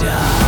Die.